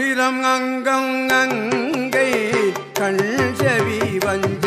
சிரம் அங்கம் அங்கை கண் செவி வஞ்ச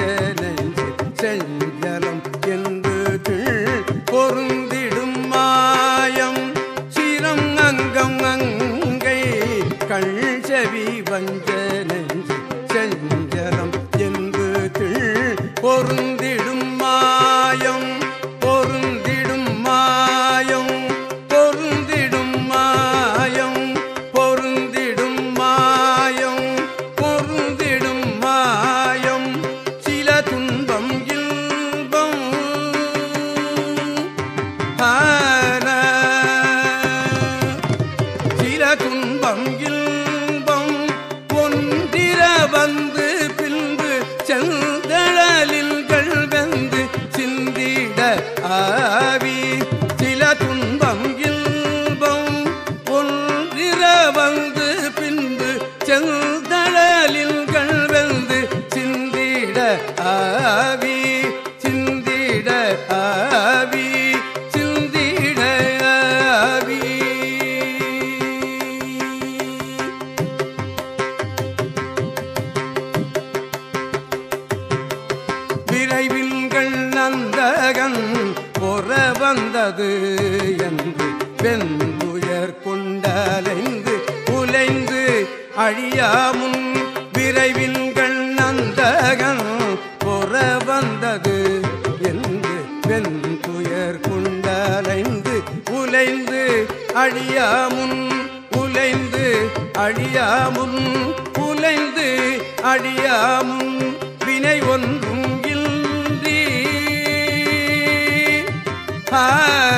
உலகன் பொற வந்தது என்று வெந்துயர் கொண்டலைந்து உலைந்து அழியாமுன் விரைவில் கண்ணந்தகன் பொற வந்தது என்று வெந்துயர் கொண்டலைந்து உலைந்து அழியாமுன் உலைந்து அழியாமுன் உலைந்து அழியாமுன் வினை ஒன்றும் ஆன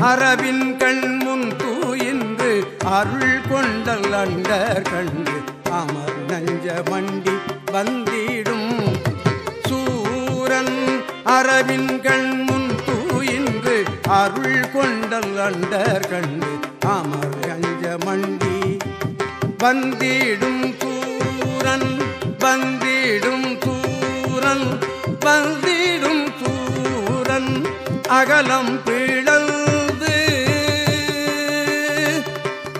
அரவின் கண் முன் தூயின்று அருள் கொண்டல் அண்டர் கண்டு அமர் நஞ்ச மண்டி வந்திடும். சூரன் அரவின் கண் முன் தூயின்று அருள் கொண்டல் அண்டர் கண்டு அமர் நஞ்ச மண்டி வந்திடும். சூரன் வந்திடும். சூரன் வந்திடும். சூரன் அகலம் பீழ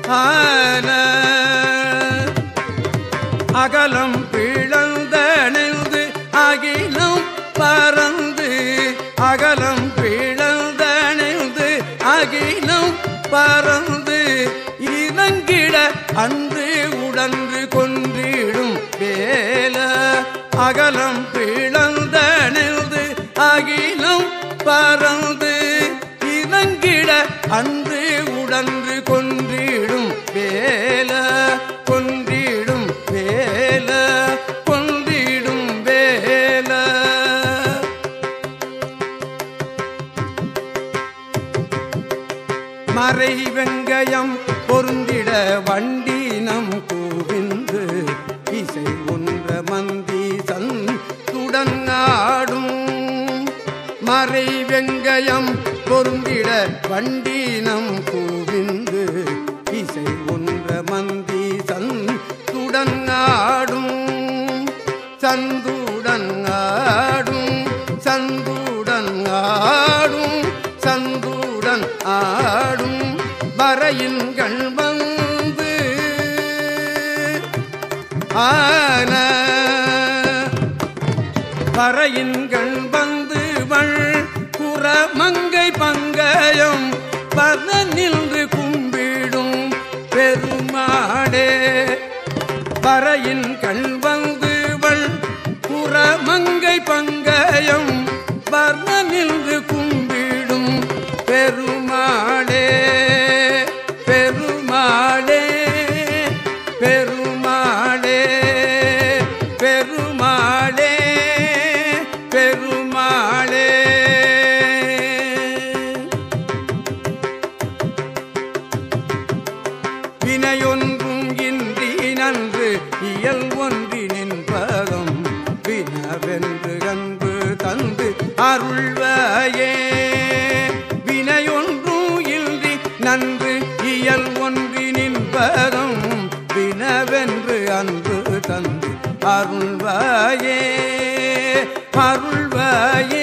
ஆன அகலம் பிளந்தணிந்து அகிலம் பறந்து. அகலம் பிளந்தணிந்து அகிலம் பறந்து. இறங்கிட அன்று உடன்று கொன்றிடும் வேல. அகலம் பிளந்தணிந்து அகிலம் பறந்து. இறங்கிட அன்று மறை வெங்கயம் பொருந்திட வண்டினம் கூவிந்து இசை ஒன்ற மந்தி சந்துடன் ஆடும். மறை வெங்கயம் பொருந்திட வண்டினம் கூவிந்து இசை ஒன்ற மந்தி சந்துடன் ஆடும். சந்துடன் ஆடும். சந்துடன் ஆயின்கள் வந்து ஆன பறையின்கள் வந்து வள் புற மங்கை பங்கயம் பத நின்று கும்பிடும் பெருமாடே. பறையின் கண் வந்து வள் புற மங்கை பங்கயம் வினையொன்றும் இன்றி நன்று இயல் ஒன்றி நின்பதம் வினவென்று அன்பு தந்து அருள்வாயே. வினையொன்றும் இன்றி நன்று இயல் ஒன்றி நின்பதம் வினவென்று அன்பு தந்து அருள்வாயே. அருள்வாயே.